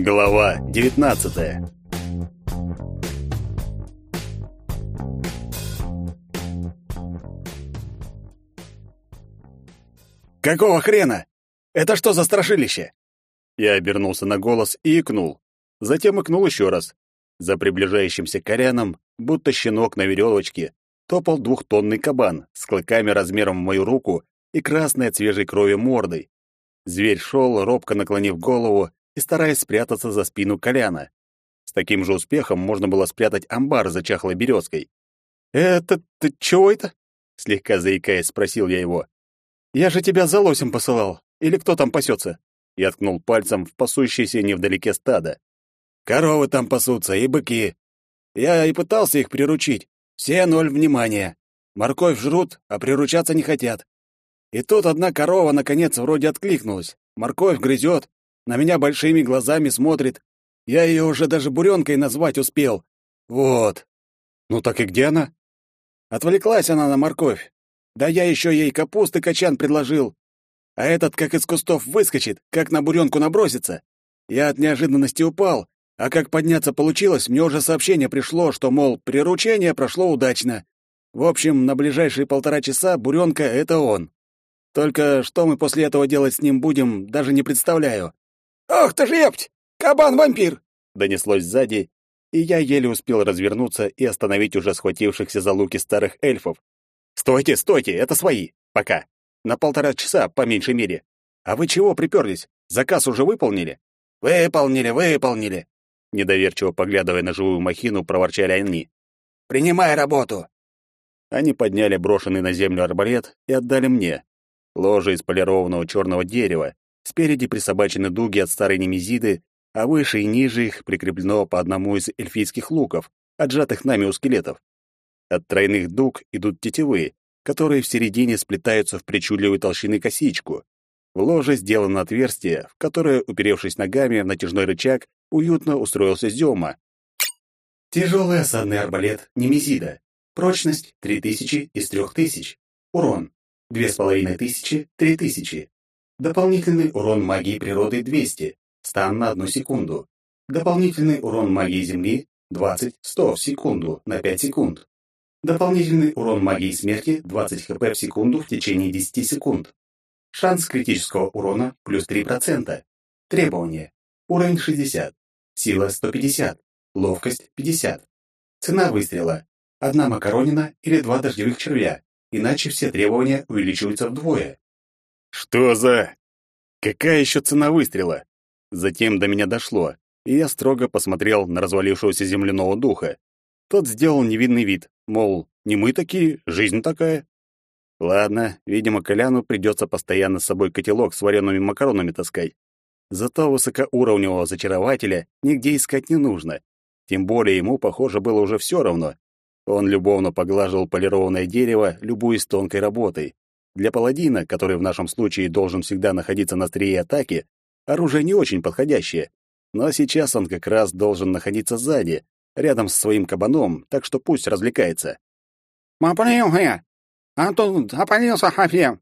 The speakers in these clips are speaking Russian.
Глава 19. Какого хрена? Это что за страшилище? Я обернулся на голос и икнул. Затем икнул еще раз. За приближающимся коряном, будто щенок на веревочке, топал двухтонный кабан с клыками размером в мою руку и красной от свежей крови мордой. Зверь шел, робко наклонив голову и стараясь спрятаться за спину Коляна. С таким же успехом можно было спрятать амбар за чахлой березкой. «Это ты чего это?» — слегка заикаясь, спросил я его. «Я же тебя за лосем посылал. Или кто там пасется?» Я ткнул пальцем в пасущееся невдалеке стадо. «Коровы там пасутся и быки. Я и пытался их приручить. Все ноль внимания. Морковь жрут, а приручаться не хотят. И тут одна корова, наконец, вроде откликнулась. Морковь грызет, на меня большими глазами смотрит. Я ее уже даже буренкой назвать успел. Вот. Ну так и где она? Отвлеклась она на морковь. Да я еще ей капусты качан предложил. А этот как из кустов выскочит, как на буренку набросится. Я от неожиданности упал, а как подняться получилось, мне уже сообщение пришло, что, мол, приручение прошло удачно. В общем, на ближайшие полтора часа буренка — это он. Только что мы после этого делать с ним будем, даже не представляю. «Ох ты ж епть! Кабан-вампир!» — донеслось сзади, и я еле успел развернуться и остановить уже схватившихся за луки старых эльфов. «Стойте, стойте, это свои! Пока! На полтора часа, по меньшей мере! А вы чего приперлись? Заказ уже выполнили?» «Выполнили, выполнили!» Недоверчиво поглядывая на живую махину, проворчали они. «Принимай работу!» Они подняли брошенный на землю арбалет и отдали мне. Ложе из полированного черного дерева, Спереди присобачены дуги от старой немезиды, а выше и ниже их прикреплено по одному из эльфийских луков, отжатых нами у скелетов. От тройных дуг идут тетивы, которые в середине сплетаются в причудливой толщины косичку. В ложе сделано отверстие, в которое, уперевшись ногами в натяжной рычаг, уютно устроился Зёма. Тяжелый осадный арбалет Немезида. Прочность 3000 из 3000. Урон 2500, 3000. Дополнительный урон магии природы 200, стан на 1 секунду. Дополнительный урон магии Земли 20-100 в секунду на 5 секунд. Дополнительный урон магии смерти 20 хп в секунду в течение 10 секунд. Шанс критического урона плюс 3%. Требования. Уровень 60. Сила 150. Ловкость 50. Цена выстрела. Одна макаронина или два дождевых червя, иначе все требования увеличиваются вдвое. Что за... Какая еще цена выстрела? Затем до меня дошло, и я строго посмотрел на развалившегося земляного духа. Тот сделал невинный вид, мол, не мы такие, жизнь такая. Ладно, видимо, Коляну придется постоянно с собой котелок с вареными макаронами таскать. Зато высокоуровневого зачарователя нигде искать не нужно. Тем более ему, похоже, было уже все равно. Он любовно поглаживал полированное дерево, любуясь тонкой работой. Для паладина, который в нашем случае должен всегда находиться на острие атаки, оружие не очень подходящее. Но сейчас он как раз должен находиться сзади, рядом с своим кабаном, так что пусть развлекается. «Маприлхе! А тут опалился совсем!»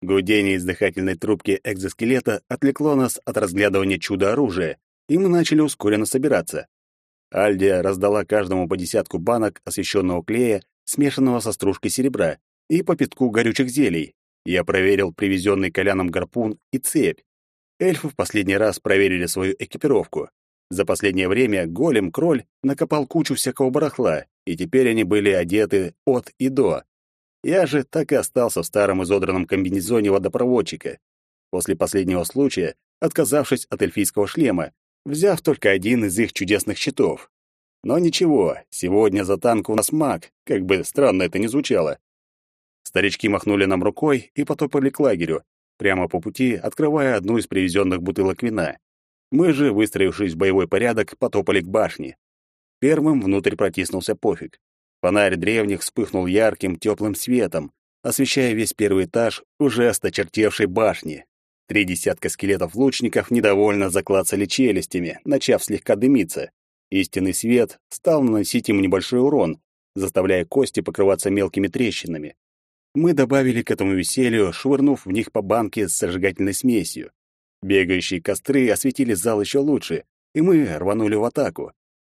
Гудение из дыхательной трубки экзоскелета отвлекло нас от разглядывания чуда-оружия, и мы начали ускоренно собираться. Альдия раздала каждому по десятку банок освещенного клея, смешанного со стружкой серебра, и по пятку горючих зелий. Я проверил привезенный Коляном гарпун и цепь. Эльфы в последний раз проверили свою экипировку. За последнее время голем-кроль накопал кучу всякого барахла, и теперь они были одеты от и до. Я же так и остался в старом изодранном комбинезоне водопроводчика. После последнего случая, отказавшись от эльфийского шлема, взяв только один из их чудесных щитов. Но ничего, сегодня за танк у нас маг, как бы странно это ни звучало. Старички махнули нам рукой и потопали к лагерю, прямо по пути открывая одну из привезенных бутылок вина. Мы же, выстроившись в боевой порядок, потопали к башне. Первым внутрь протиснулся пофиг. Фонарь древних вспыхнул ярким, теплым светом, освещая весь первый этаж уже осточертевшей башни. Три десятка скелетов лучников недовольно заклацали челюстями, начав слегка дымиться. Истинный свет стал наносить им небольшой урон, заставляя кости покрываться мелкими трещинами мы добавили к этому веселью, швырнув в них по банке с зажигательной смесью. Бегающие костры осветили зал еще лучше, и мы рванули в атаку.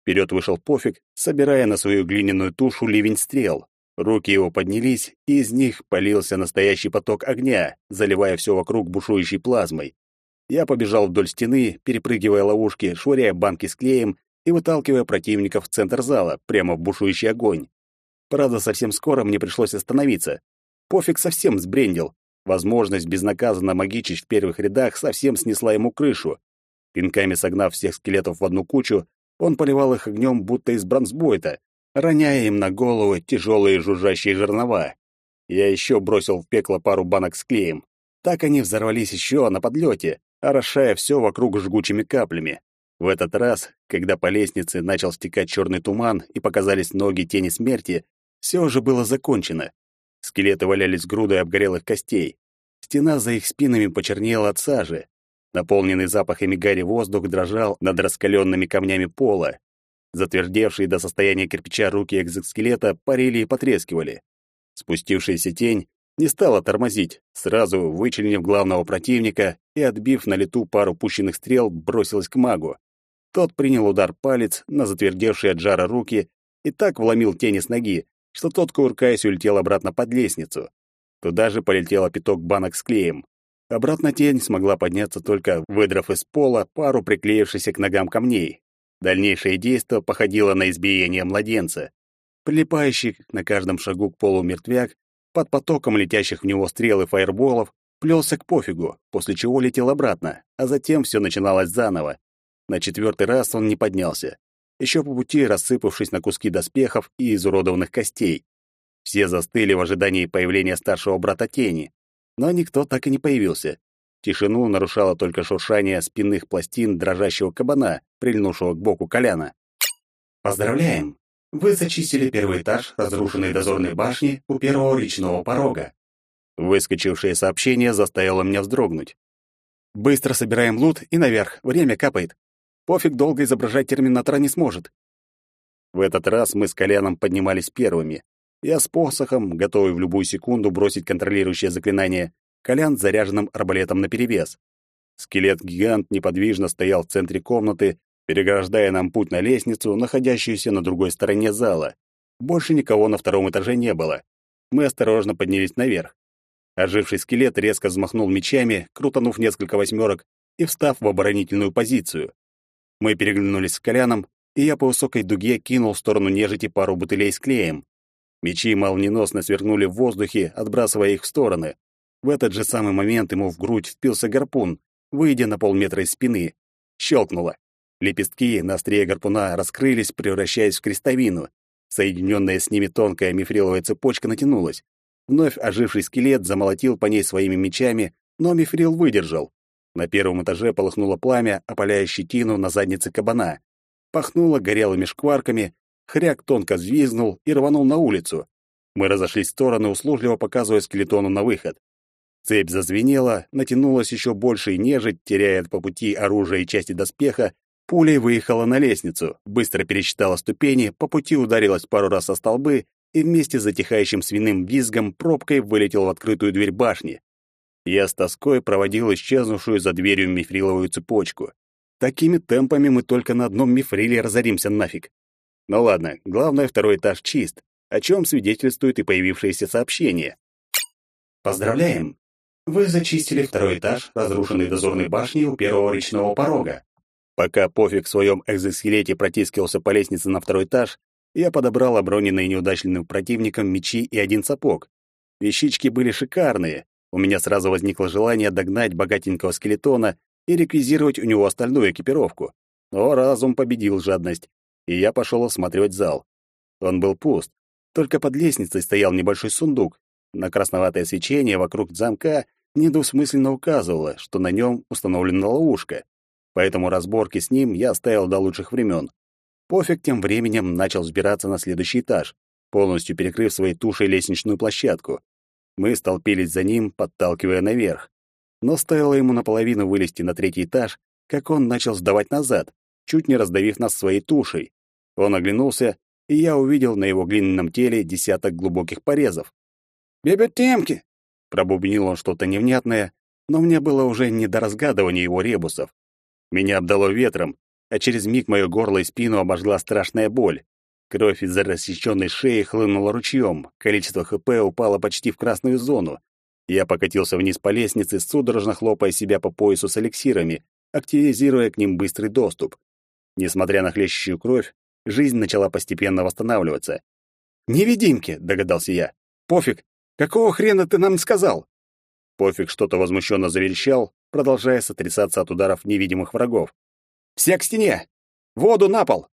Вперед вышел Пофиг, собирая на свою глиняную тушу ливень стрел. Руки его поднялись, и из них полился настоящий поток огня, заливая все вокруг бушующей плазмой. Я побежал вдоль стены, перепрыгивая ловушки, швыряя банки с клеем и выталкивая противников в центр зала, прямо в бушующий огонь. Правда, совсем скоро мне пришлось остановиться. Пофиг совсем сбрендил. Возможность безнаказанно магичить в первых рядах совсем снесла ему крышу. Пинками согнав всех скелетов в одну кучу, он поливал их огнем, будто из бронзбойта, роняя им на голову тяжелые жужжащие жернова. Я еще бросил в пекло пару банок с клеем. Так они взорвались еще на подлете, орошая все вокруг жгучими каплями. В этот раз, когда по лестнице начал стекать черный туман и показались ноги тени смерти, все уже было закончено. Скелеты валялись грудой обгорелых костей. Стена за их спинами почернела от сажи. Наполненный запахами гари воздух дрожал над раскаленными камнями пола. Затвердевшие до состояния кирпича руки экзоскелета парили и потрескивали. Спустившаяся тень не стала тормозить, сразу вычленив главного противника и, отбив на лету пару пущенных стрел, бросилась к магу. Тот принял удар палец на затвердевшие от жара руки и так вломил тени с ноги, что тот, кувыркаясь, улетел обратно под лестницу. Туда же полетел пяток банок с клеем. Обратно тень смогла подняться только выдрав из пола пару приклеившихся к ногам камней. Дальнейшее действо походило на избиение младенца. Прилипающий на каждом шагу к полу мертвяк, под потоком летящих в него стрел и фаерболов, плелся к пофигу, после чего летел обратно, а затем все начиналось заново. На четвертый раз он не поднялся. Еще по пути рассыпавшись на куски доспехов и изуродованных костей. Все застыли в ожидании появления старшего брата Тени но никто так и не появился. Тишину нарушало только шуршание спинных пластин дрожащего кабана, прильнувшего к боку Коляна. «Поздравляем! Вы зачистили первый этаж разрушенной дозорной башни у первого речного порога». Выскочившее сообщение заставило меня вздрогнуть. «Быстро собираем лут и наверх, время капает. Пофиг долго изображать терминатора не сможет». В этот раз мы с Коляном поднимались первыми, я с посохом, готовый в любую секунду бросить контролирующее заклинание, Колян с заряженным арбалетом наперевес. Скелет-гигант неподвижно стоял в центре комнаты, переграждая нам путь на лестницу, находящуюся на другой стороне зала. Больше никого на втором этаже не было. Мы осторожно поднялись наверх. Оживший скелет резко взмахнул мечами, крутанув несколько восьмерок и встав в оборонительную позицию. Мы переглянулись с Коляном, и я по высокой дуге кинул в сторону нежити пару бутылей с клеем. Мечи молниеносно свернули в воздухе, отбрасывая их в стороны. В этот же самый момент ему в грудь впился гарпун, выйдя на полметра из спины. Щелкнуло. Лепестки на острие гарпуна раскрылись, превращаясь в крестовину. Соединенная с ними тонкая мифриловая цепочка натянулась. Вновь оживший скелет замолотил по ней своими мечами, но мифрил выдержал. На первом этаже полыхнуло пламя, опаляя щетину на заднице кабана. Пахнуло горелыми шкварками, Хряк тонко взвизгнул и рванул на улицу. Мы разошлись в стороны, услужливо показывая скелетону на выход. Цепь зазвенела, натянулась еще больше и нежить, теряя по пути оружие и части доспеха, пулей выехала на лестницу, быстро пересчитала ступени, по пути ударилась пару раз о столбы и вместе с затихающим свиным визгом пробкой вылетел в открытую дверь башни. Я с тоской проводил исчезнувшую за дверью мифриловую цепочку. Такими темпами мы только на одном мифриле разоримся нафиг. Ну ладно, главное, второй этаж чист, о чем свидетельствует и появившееся сообщение. Поздравляем! Вы зачистили второй этаж разрушенной дозорной башни у первого речного порога. Пока пофиг в своем экзоскелете протискивался по лестнице на второй этаж, я подобрал оброненные неудачным противником мечи и один сапог. Вещички были шикарные. У меня сразу возникло желание догнать богатенького скелетона и реквизировать у него остальную экипировку. Но разум победил жадность, и я пошел осматривать зал. Он был пуст, только под лестницей стоял небольшой сундук. На красноватое свечение вокруг замка недвусмысленно указывало, что на нем установлена ловушка. Поэтому разборки с ним я оставил до лучших времен. Пофиг тем временем начал взбираться на следующий этаж, полностью перекрыв своей тушей лестничную площадку. Мы столпились за ним, подталкивая наверх. Но стоило ему наполовину вылезти на третий этаж, как он начал сдавать назад, чуть не раздавив нас своей тушей. Он оглянулся, и я увидел на его глиняном теле десяток глубоких порезов. «Бебетемки!» — пробубнил он что-то невнятное, но мне было уже не до разгадывания его ребусов. Меня обдало ветром, а через миг мое горло и спину обожгла страшная боль. Кровь из-за рассеченной шеи хлынула ручьем, количество ХП упало почти в красную зону. Я покатился вниз по лестнице, судорожно хлопая себя по поясу с эликсирами, активизируя к ним быстрый доступ. Несмотря на хлещущую кровь, жизнь начала постепенно восстанавливаться. «Невидимки!» — догадался я. «Пофиг! Какого хрена ты нам сказал?» Пофиг что-то возмущенно заверещал, продолжая сотрясаться от ударов невидимых врагов. «Все к стене! Воду на пол!»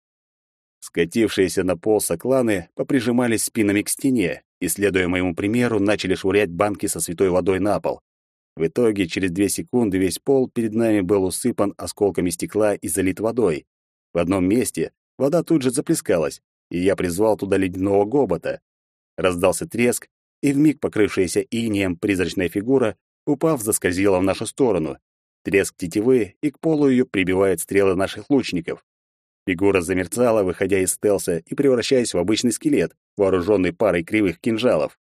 Скатившиеся на пол сокланы поприжимались спинами к стене и, следуя моему примеру, начали швырять банки со святой водой на пол. В итоге, через две секунды весь пол перед нами был усыпан осколками стекла и залит водой. В одном месте вода тут же заплескалась, и я призвал туда ледяного гобота. Раздался треск, и вмиг покрывшаяся инеем призрачная фигура, упав, заскользила в нашу сторону. Треск тетивы, и к полу ее прибивают стрелы наших лучников. Фигура замерцала, выходя из стелса и превращаясь в обычный скелет, вооруженный парой кривых кинжалов.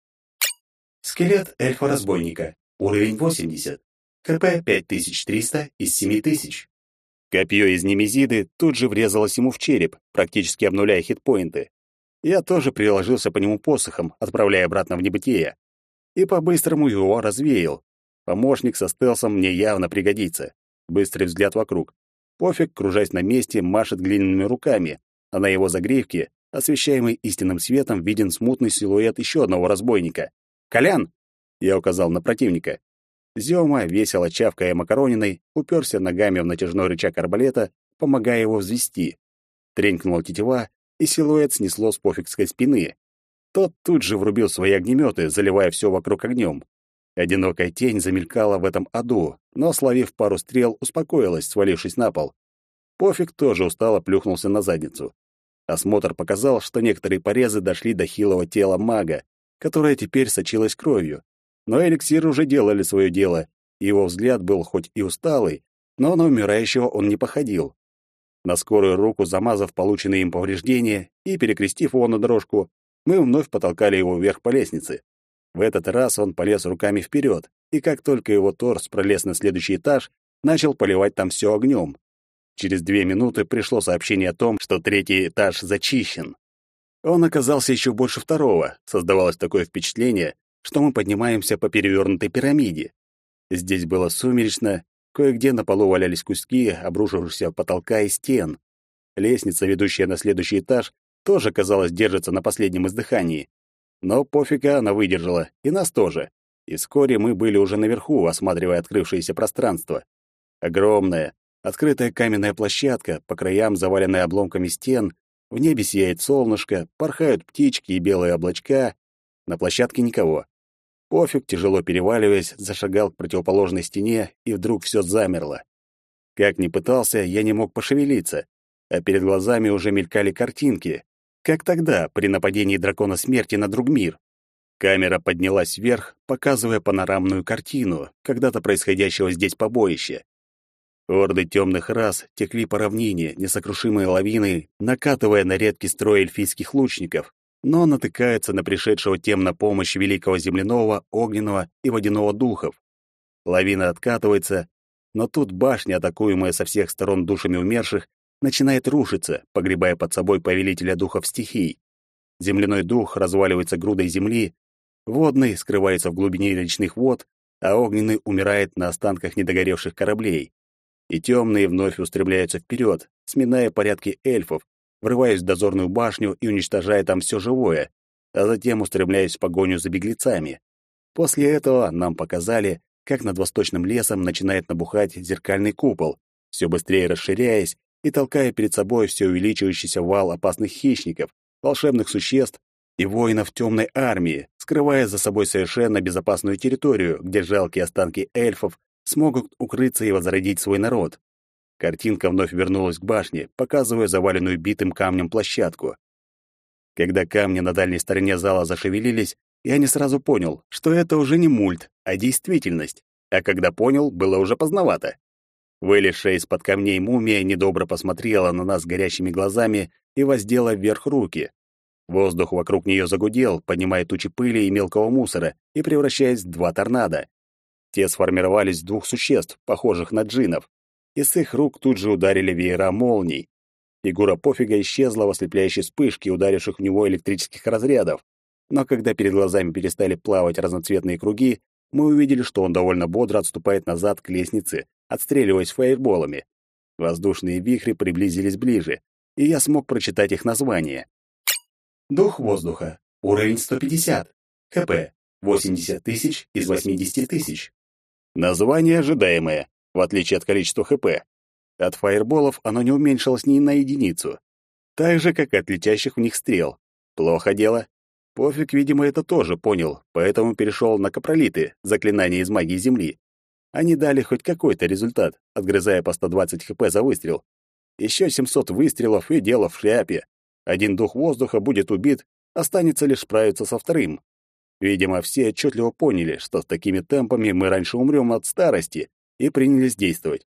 Скелет эльфа-разбойника. Уровень 80. КП 5300 из 7000. Копье из немезиды тут же врезалось ему в череп, практически обнуляя хитпоинты. Я тоже приложился по нему посохом, отправляя обратно в небытие. И по-быстрому его развеял. Помощник со стелсом мне явно пригодится. Быстрый взгляд вокруг. Пофиг, кружась на месте, машет глиняными руками, а на его загривке, освещаемый истинным светом, виден смутный силуэт еще одного разбойника. «Колян!» — я указал на противника. Зёма, весело чавкая макарониной, уперся ногами в натяжной рычаг арбалета, помогая его взвести. Тренькнула тетива, и силуэт снесло с пофигской спины. Тот тут же врубил свои огнеметы, заливая все вокруг огнем. Одинокая тень замелькала в этом аду, но, словив пару стрел, успокоилась, свалившись на пол. Пофиг тоже устало плюхнулся на задницу. Осмотр показал, что некоторые порезы дошли до хилого тела мага, которое теперь сочилось кровью. Но эликсиры уже делали свое дело, и его взгляд был хоть и усталый, но на умирающего он не походил. На скорую руку, замазав полученные им повреждения и перекрестив его на дорожку, мы вновь потолкали его вверх по лестнице. В этот раз он полез руками вперед, и как только его торс пролез на следующий этаж, начал поливать там все огнем. Через две минуты пришло сообщение о том, что третий этаж зачищен. Он оказался еще больше второго. Создавалось такое впечатление, что мы поднимаемся по перевернутой пирамиде. Здесь было сумеречно, кое-где на полу валялись куски обрушившихся потолка и стен. Лестница, ведущая на следующий этаж, тоже, казалось, держится на последнем издыхании. Но пофига она выдержала, и нас тоже. И вскоре мы были уже наверху, осматривая открывшееся пространство. Огромная, открытая каменная площадка, по краям заваленная обломками стен, в небе сияет солнышко, порхают птички и белые облачка. На площадке никого. Пофиг, тяжело переваливаясь, зашагал к противоположной стене, и вдруг все замерло. Как ни пытался, я не мог пошевелиться, а перед глазами уже мелькали картинки, как тогда, при нападении дракона смерти на Другмир. Камера поднялась вверх, показывая панорамную картину, когда-то происходящего здесь побоища. Орды темных рас текли по равнине, несокрушимой лавиной, накатывая на редкий строй эльфийских лучников, но натыкаются на пришедшего тем на помощь великого земляного, огненного и водяного духов. Лавина откатывается, но тут башня, атакуемая со всех сторон душами умерших, начинает рушиться, погребая под собой повелителя духов стихий. Земляной дух разваливается грудой земли, водный скрывается в глубине речных вод, а огненный умирает на останках недогоревших кораблей. И темные вновь устремляются вперед, сминая порядки эльфов, врываясь в дозорную башню и уничтожая там все живое, а затем устремляясь в погоню за беглецами. После этого нам показали, как над восточным лесом начинает набухать зеркальный купол, все быстрее расширяясь и толкая перед собой все увеличивающийся вал опасных хищников, волшебных существ и воинов темной армии, скрывая за собой совершенно безопасную территорию, где жалкие останки эльфов смогут укрыться и возродить свой народ. Картинка вновь вернулась к башне, показывая заваленную битым камнем площадку. Когда камни на дальней стороне зала зашевелились, я не сразу понял, что это уже не мульт, а действительность. А когда понял, было уже поздновато. Вылезшая из-под камней мумия недобро посмотрела на нас горящими глазами и воздела вверх руки. Воздух вокруг нее загудел, поднимая тучи пыли и мелкого мусора и превращаясь в два торнадо. Те сформировались из двух существ, похожих на джинов. и с их рук тут же ударили веера молний. Фигура пофига исчезла в ослепляющей вспышке, ударивших в него электрических разрядов. Но когда перед глазами перестали плавать разноцветные круги, мы увидели, что он довольно бодро отступает назад к лестнице, отстреливаясь фаерболами. Воздушные вихри приблизились ближе, и я смог прочитать их название. Дух воздуха. Уровень 150. ХП. 80 тысяч из 80 тысяч. Название ожидаемое, в отличие от количества ХП. От фаерболов оно не уменьшилось ни на единицу. Так же, как и от летящих в них стрел. Плохо дело. Пофиг, видимо, это тоже понял, поэтому перешел на капролиты, заклинания из магии Земли. Они дали хоть какой-то результат, отгрызая по 120 хп за выстрел. Еще 700 выстрелов и дело в шляпе. Один дух воздуха будет убит, останется лишь справиться со вторым. Видимо, все отчетливо поняли, что с такими темпами мы раньше умрем от старости, и принялись действовать.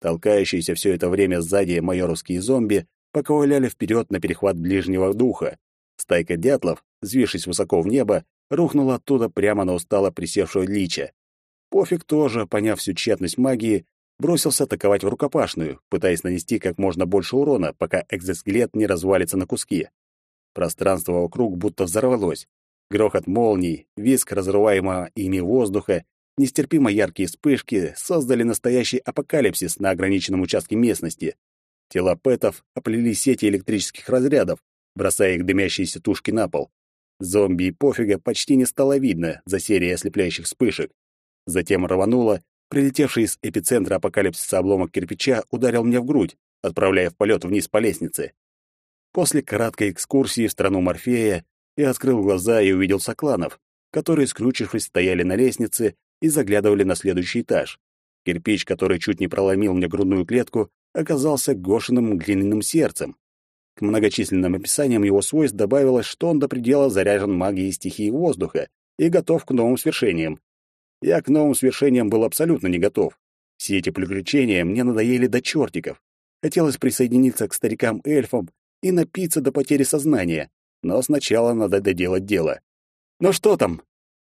Толкающиеся все это время сзади майоровские зомби поковыляли вперед на перехват ближнего духа. Стайка дятлов, взвившись высоко в небо, рухнула оттуда прямо на устало присевшую лича. Пофиг тоже, поняв всю тщетность магии, бросился атаковать в рукопашную, пытаясь нанести как можно больше урона, пока экзоскелет не развалится на куски. Пространство вокруг будто взорвалось. Грохот молний, визг разрываемого ими воздуха, нестерпимо яркие вспышки создали настоящий апокалипсис на ограниченном участке местности. Тела пэтов оплели сети электрических разрядов, бросая их дымящиеся тушки на пол. Зомби и пофига почти не стало видно за серией ослепляющих вспышек. Затем рвануло, прилетевший из эпицентра апокалипсиса обломок кирпича ударил мне в грудь, отправляя в полет вниз по лестнице. После краткой экскурсии в страну Морфея я открыл глаза и увидел сокланов, которые, скручившись, стояли на лестнице и заглядывали на следующий этаж. Кирпич, который чуть не проломил мне грудную клетку, оказался Гошиным глиняным сердцем. К многочисленным описаниям его свойств добавилось, что он до предела заряжен магией стихии воздуха и готов к новым свершениям. Я к новым свершениям был абсолютно не готов. Все эти приключения мне надоели до чертиков. Хотелось присоединиться к старикам-эльфам и напиться до потери сознания, но сначала надо доделать дело. «Ну что там?»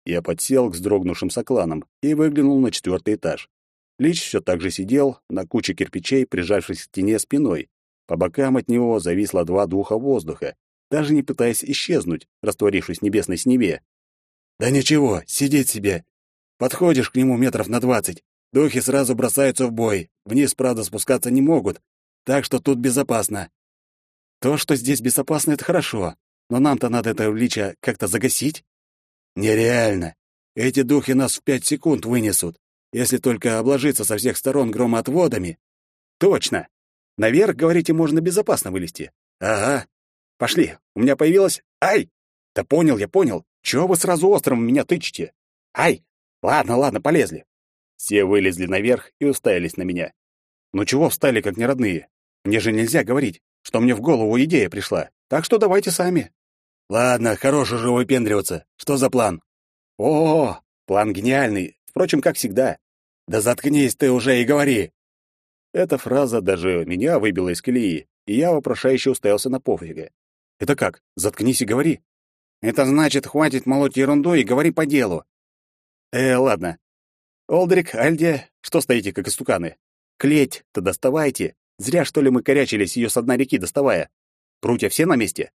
Я подсел к вздрогнувшим сокланам и выглянул на четвертый этаж. Лич все так же сидел на куче кирпичей, прижавшись к стене спиной. По бокам от него зависло два духа воздуха, даже не пытаясь исчезнуть, растворившись в небесной сневе. «Да ничего, сидеть себе. Подходишь к нему метров на двадцать. Духи сразу бросаются в бой. Вниз, правда, спускаться не могут. Так что тут безопасно. То, что здесь безопасно, это хорошо. Но нам-то надо это лича как-то загасить. Нереально. Эти духи нас в пять секунд вынесут, если только обложиться со всех сторон громоотводами. Точно. Наверх, говорите, можно безопасно вылезти. Ага. Пошли. У меня появилось... Ай! Да понял, я понял. Чего вы сразу острым в меня тычете? Ай! Ладно, ладно, полезли. Все вылезли наверх и уставились на меня. Ну чего встали, как неродные? Мне же нельзя говорить, что мне в голову идея пришла. Так что давайте сами. Ладно, хорош уже выпендриваться. Что за план? О, план гениальный. Впрочем, как всегда. Да заткнись ты уже и говори. Эта фраза даже меня выбила из колеи, и я вопрошающе уставился на пофига. Это как? Заткнись и говори. Это значит, хватит молоть ерунду и говори по делу. Э, ладно. Олдрик, Альдия, что стоите, как истуканы? Клеть-то доставайте. Зря, что ли, мы корячились ее с дна реки доставая. Прутья все на месте?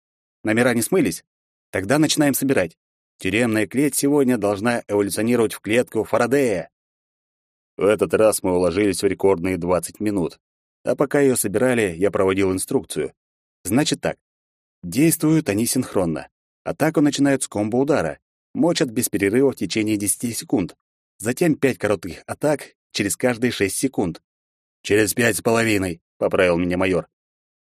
Номера не смылись? Тогда начинаем собирать. Тюремная клеть сегодня должна эволюционировать в клетку Фарадея. В этот раз мы уложились в рекордные 20 минут. А пока ее собирали, я проводил инструкцию. Значит так. Действуют они синхронно. Атаку начинают с комбо-удара. Мочат без перерыва в течение 10 секунд. Затем 5 коротких атак через каждые 6 секунд. «Через пять с половиной», — поправил меня майор.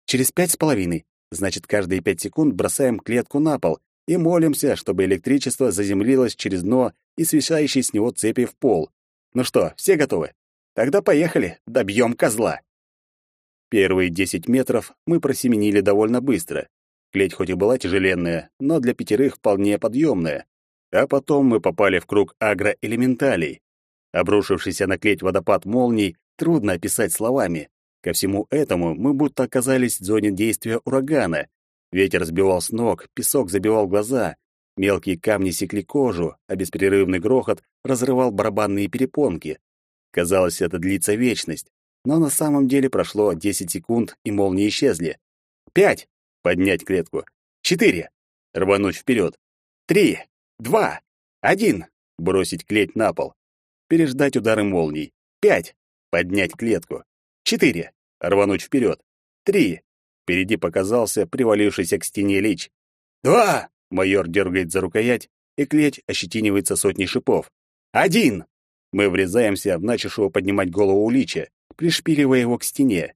«Через пять с половиной. Значит, каждые 5 секунд бросаем клетку на пол и молимся, чтобы электричество заземлилось через дно и свисающие с него цепи в пол. Ну что, все готовы? Тогда поехали, добьем козла. Первые десять метров мы просеменили довольно быстро. Клеть хоть и была тяжеленная, но для пятерых вполне подъемная. А потом мы попали в круг агроэлементалей. Обрушившийся на клеть водопад молний трудно описать словами. Ко всему этому мы будто оказались в зоне действия урагана. Ветер сбивал с ног, песок забивал глаза, Мелкие камни секли кожу, а беспрерывный грохот разрывал барабанные перепонки. Казалось, это длится вечность. но на самом деле прошло 10 секунд, и молнии исчезли. Пять. Поднять клетку. Четыре. Рвануть вперед. Три. Два. Один. Бросить клеть на пол. Переждать удары молний. Пять. Поднять клетку. Четыре. Рвануть вперед. Три. Впереди показался привалившийся к стене лич. Два. Майор дергает за рукоять, и клеть ощетинивается сотней шипов. Один. Мы врезаемся в начавшего поднимать голову лича, пришпиливая его к стене.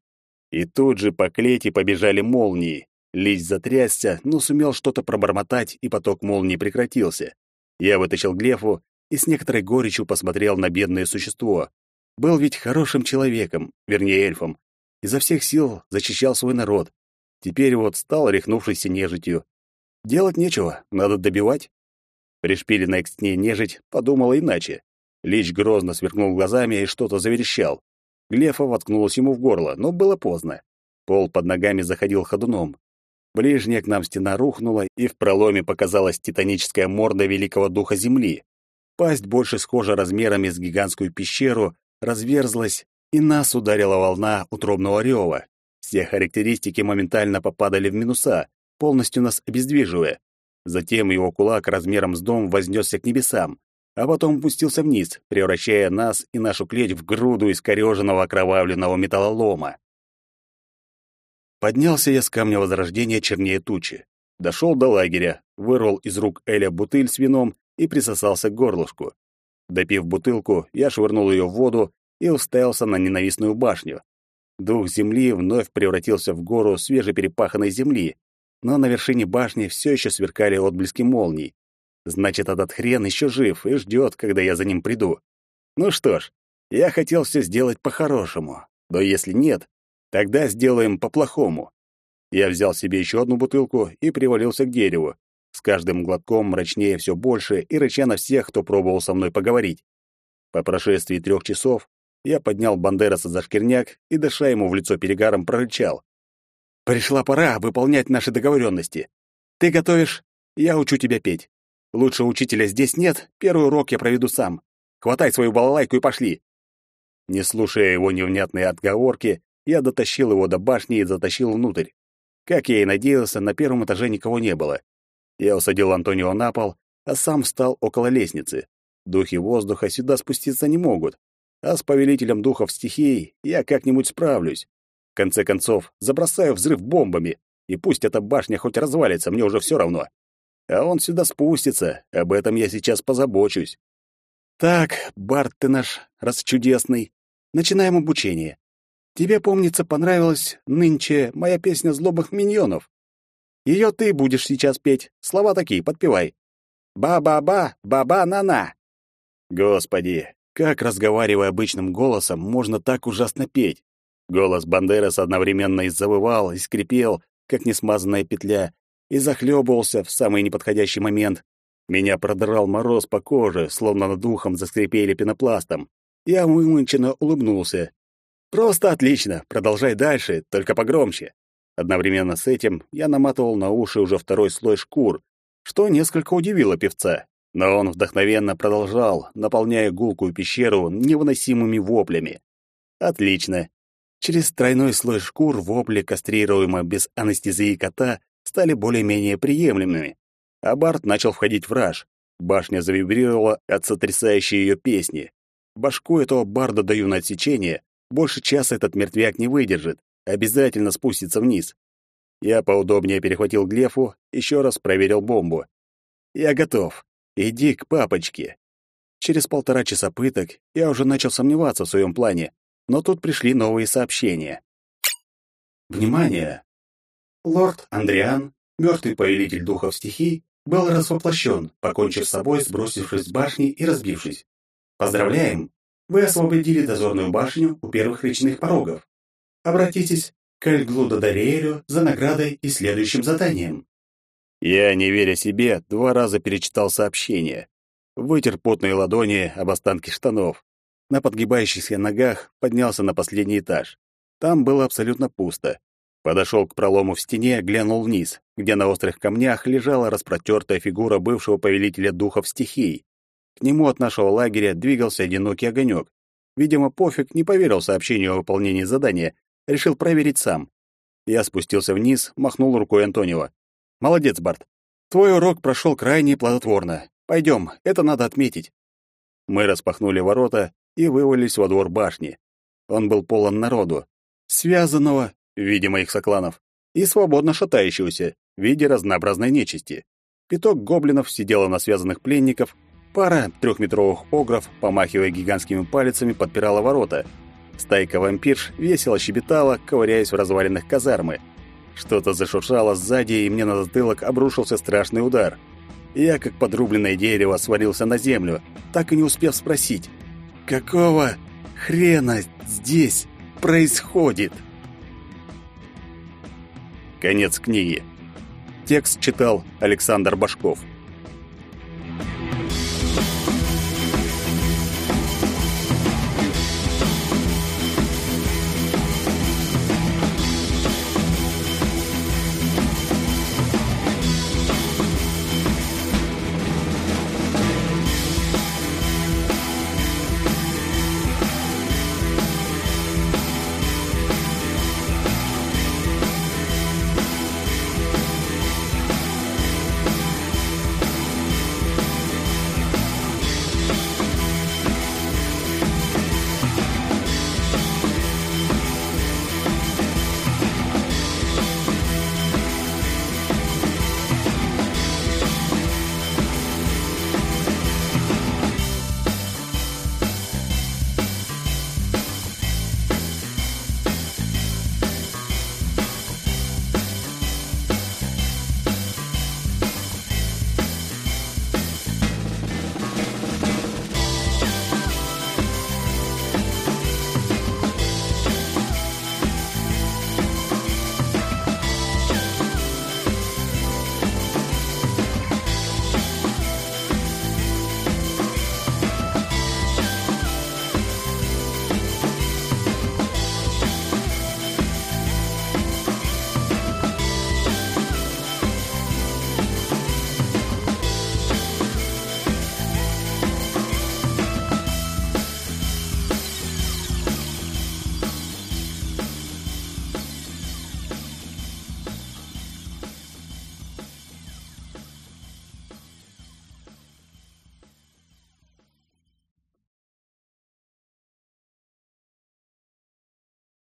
И тут же по клете побежали молнии. Лич затрясся, но сумел что-то пробормотать, и поток молнии прекратился. Я вытащил глефу и с некоторой горечью посмотрел на бедное существо. Был ведь хорошим человеком, вернее, эльфом. Изо всех сил защищал свой народ. Теперь вот стал рехнувшейся нежитью. Делать нечего, надо добивать. Пришпиленная к стене нежить подумала иначе. Лич грозно сверкнул глазами и что-то заверещал. Глефа воткнулась ему в горло, но было поздно. Пол под ногами заходил ходуном. Ближняя к нам стена рухнула, и в проломе показалась титаническая морда великого духа земли. Пасть, больше схожа размерами с гигантскую пещеру, разверзлась, и нас ударила волна утробного рева. Все характеристики моментально попадали в минуса, полностью нас обездвиживая. Затем его кулак размером с дом вознесся к небесам а потом пустился вниз, превращая нас и нашу клеть в груду искорёженного окровавленного металлолома. Поднялся я с камня возрождения чернее тучи. Дошел до лагеря, вырвал из рук Эля бутыль с вином и присосался к горлышку. Допив бутылку, я швырнул ее в воду и уставился на ненавистную башню. Дух земли вновь превратился в гору свежеперепаханной земли, но на вершине башни все еще сверкали отблески молний, Значит, этот хрен еще жив и ждет, когда я за ним приду. Ну что ж, я хотел все сделать по-хорошему. Но если нет, тогда сделаем по-плохому. Я взял себе еще одну бутылку и привалился к дереву. С каждым глотком мрачнее все больше и рыча на всех, кто пробовал со мной поговорить. По прошествии трех часов я поднял Бандераса за шкирняк и, дыша ему в лицо перегаром, прорычал. «Пришла пора выполнять наши договоренности. Ты готовишь, я учу тебя петь. Лучше учителя здесь нет, первый урок я проведу сам. Хватай свою балалайку и пошли. Не слушая его невнятные отговорки, я дотащил его до башни и затащил внутрь. Как я и надеялся, на первом этаже никого не было. Я усадил Антонио на пол, а сам встал около лестницы. Духи воздуха сюда спуститься не могут, а с повелителем духов стихий я как-нибудь справлюсь. В конце концов, забросаю взрыв бомбами, и пусть эта башня хоть развалится, мне уже все равно а он сюда спустится. Об этом я сейчас позабочусь. Так, Барт ты наш расчудесный. Начинаем обучение. Тебе, помнится, понравилась нынче моя песня злобных миньонов. Ее ты будешь сейчас петь. Слова такие, подпевай. Ба-ба-ба, ба-ба-на-на. Господи, как, разговаривая обычным голосом, можно так ужасно петь? Голос Бандерас одновременно и завывал, и скрипел, как несмазанная петля, и захлебывался в самый неподходящий момент. Меня продрал мороз по коже, словно над духом заскрипели пенопластом. Я вымученно улыбнулся. «Просто отлично, продолжай дальше, только погромче». Одновременно с этим я наматывал на уши уже второй слой шкур, что несколько удивило певца. Но он вдохновенно продолжал, наполняя гулкую пещеру невыносимыми воплями. «Отлично. Через тройной слой шкур вопли, кастрируемого без анестезии кота, стали более-менее приемлемыми. А Барт начал входить в раж. Башня завибрировала от сотрясающей ее песни. Башку этого барда даю на отсечение. Больше часа этот мертвяк не выдержит. Обязательно спустится вниз. Я поудобнее перехватил Глефу, еще раз проверил бомбу. Я готов. Иди к папочке. Через полтора часа пыток я уже начал сомневаться в своем плане, но тут пришли новые сообщения. Внимание! Лорд Андриан, мертвый повелитель духов стихий, был расвоплощен, покончив с собой, сбросившись с башни и разбившись. Поздравляем! Вы освободили дозорную башню у первых речных порогов. Обратитесь к Эльглуда Дариэлю за наградой и следующим заданием. Я, не веря себе, два раза перечитал сообщение. Вытер потные ладони об останки штанов. На подгибающихся ногах поднялся на последний этаж. Там было абсолютно пусто. Подошел к пролому в стене, глянул вниз, где на острых камнях лежала распротертая фигура бывшего повелителя духов стихий. К нему от нашего лагеря двигался одинокий огонек. Видимо, пофиг не поверил сообщению о выполнении задания, решил проверить сам. Я спустился вниз, махнул рукой Антонио. «Молодец, Барт. Твой урок прошел крайне плодотворно. Пойдем, это надо отметить». Мы распахнули ворота и вывалились во двор башни. Он был полон народу, связанного, в виде моих сокланов, и свободно шатающегося, в виде разнообразной нечисти. Пяток гоблинов сидело на связанных пленников, пара трехметровых огров, помахивая гигантскими палицами, подпирала ворота. Стайка вампирш весело щебетала, ковыряясь в развалинах казармы. Что-то зашуршало сзади, и мне на затылок обрушился страшный удар. Я, как подрубленное дерево, свалился на землю, так и не успев спросить, «Какого хрена здесь происходит?» Конец книги. Текст читал Александр Башков.